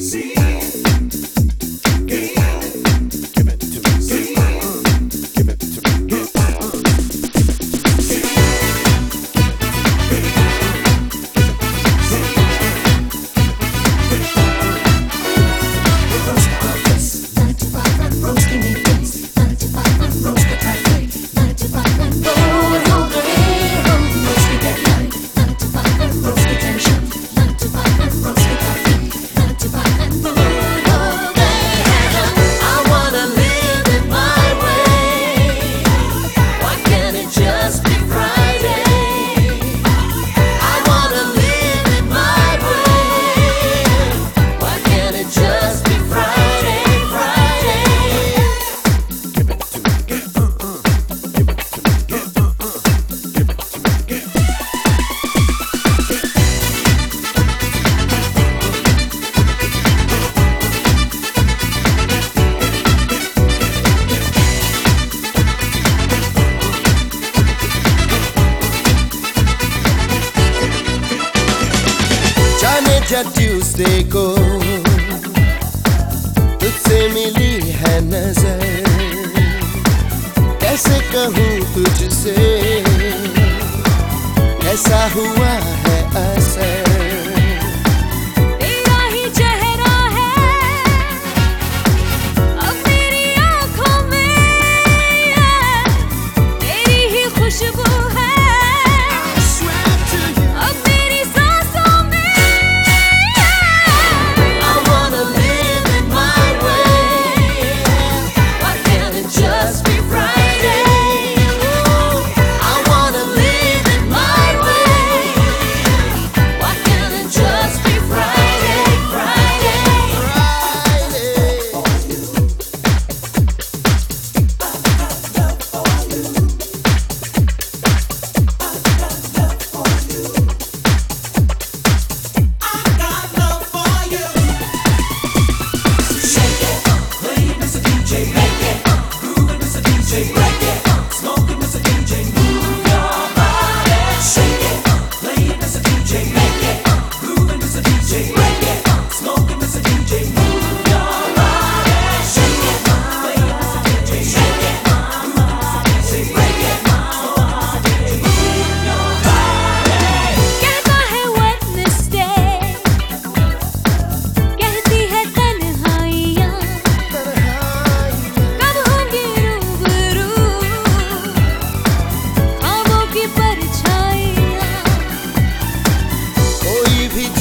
See? Tuesday को तुझसे मिली है नज़र। कैसे कहूँ तुझसे ऐसा हुआ है असर।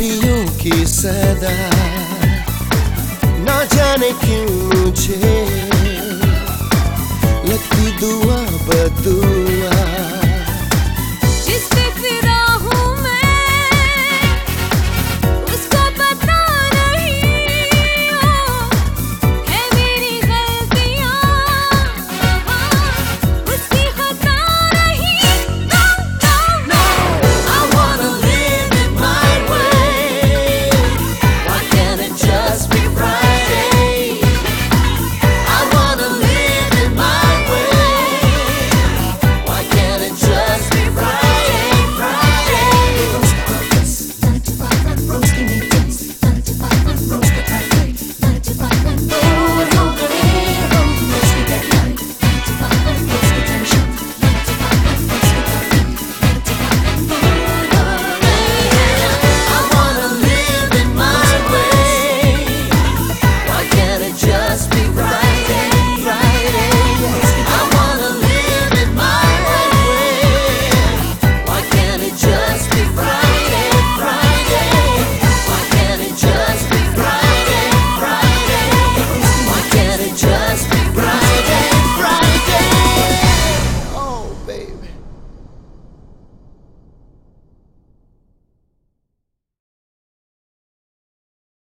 खूबियों की सदा। ना जाने क्यों मुझे लगती दुआ बदू